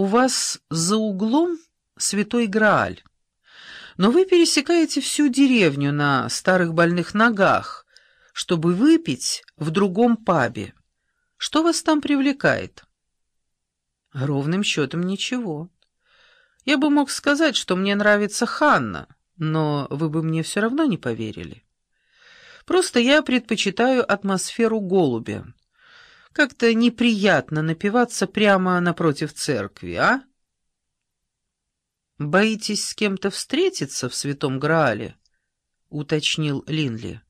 У вас за углом святой Грааль, но вы пересекаете всю деревню на старых больных ногах, чтобы выпить в другом пабе. Что вас там привлекает?» «Ровным счетом ничего. Я бы мог сказать, что мне нравится Ханна, но вы бы мне все равно не поверили. Просто я предпочитаю атмосферу голубя. Как-то неприятно напиваться прямо напротив церкви, а? «Боитесь с кем-то встретиться в Святом Граале?» — уточнил Линли.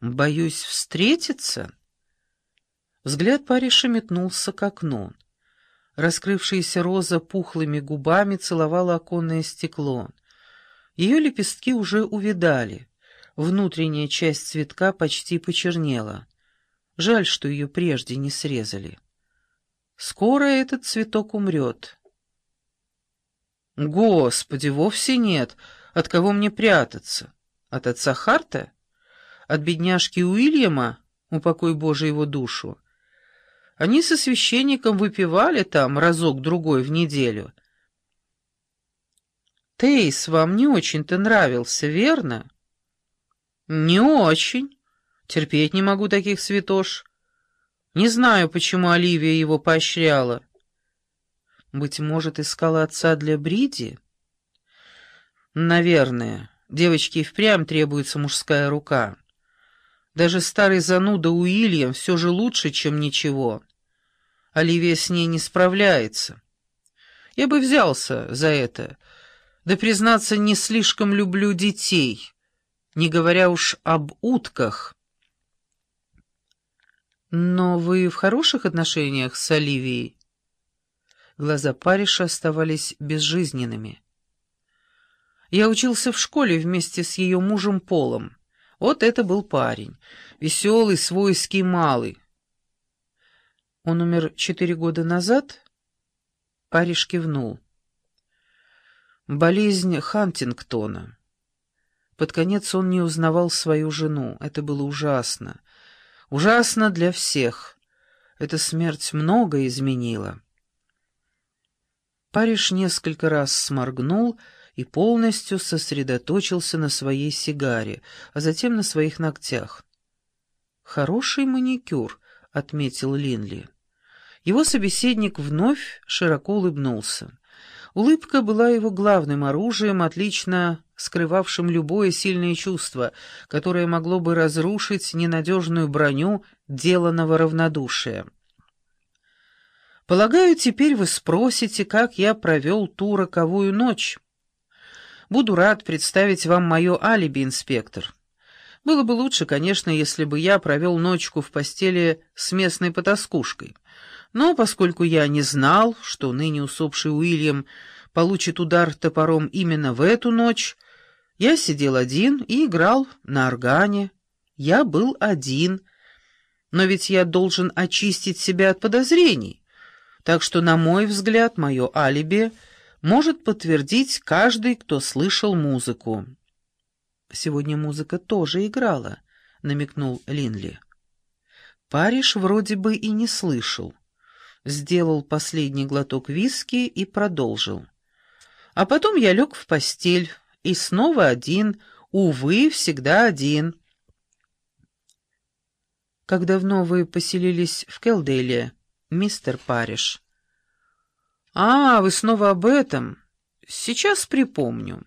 «Боюсь встретиться?» Взгляд Париша метнулся к окну. Раскрывшаяся роза пухлыми губами целовала оконное стекло. Ее лепестки уже увидали. Внутренняя часть цветка почти почернела. Жаль, что ее прежде не срезали. Скоро этот цветок умрет. Господи, вовсе нет. От кого мне прятаться? От отца Харта? От бедняжки Уильяма? Упокой Боже его душу. Они со священником выпивали там разок-другой в неделю. Тейс вам не очень-то нравился, верно? Не очень. Терпеть не могу таких святош. Не знаю, почему Оливия его поощряла. Быть может, искала отца для Бриди? Наверное. Девочке и впрямь требуется мужская рука. Даже старый зануда Уильям все же лучше, чем ничего. Оливия с ней не справляется. Я бы взялся за это. Да, признаться, не слишком люблю детей, не говоря уж об утках. «Но вы в хороших отношениях с Оливией?» Глаза Париша оставались безжизненными. «Я учился в школе вместе с ее мужем Полом. Вот это был парень. Веселый, свойский, малый. Он умер четыре года назад?» Париж кивнул. «Болезнь Хантингтона». Под конец он не узнавал свою жену. Это было ужасно. Ужасно для всех. Эта смерть многое изменила. Париж несколько раз сморгнул и полностью сосредоточился на своей сигаре, а затем на своих ногтях. «Хороший маникюр», — отметил Линли. Его собеседник вновь широко улыбнулся. Улыбка была его главным оружием, отлично скрывавшим любое сильное чувство, которое могло бы разрушить ненадежную броню деланного равнодушия. «Полагаю, теперь вы спросите, как я провел ту роковую ночь. Буду рад представить вам мое алиби, инспектор. Было бы лучше, конечно, если бы я провел ночку в постели с местной потаскушкой». Но поскольку я не знал, что ныне усопший Уильям получит удар топором именно в эту ночь, я сидел один и играл на органе. Я был один. Но ведь я должен очистить себя от подозрений. Так что, на мой взгляд, мое алиби может подтвердить каждый, кто слышал музыку. «Сегодня музыка тоже играла», — намекнул Линли. Париж вроде бы и не слышал. Сделал последний глоток виски и продолжил. А потом я лег в постель, и снова один, увы, всегда один. Как давно вы поселились в Келдейле, мистер Париш? А, вы снова об этом? Сейчас припомню.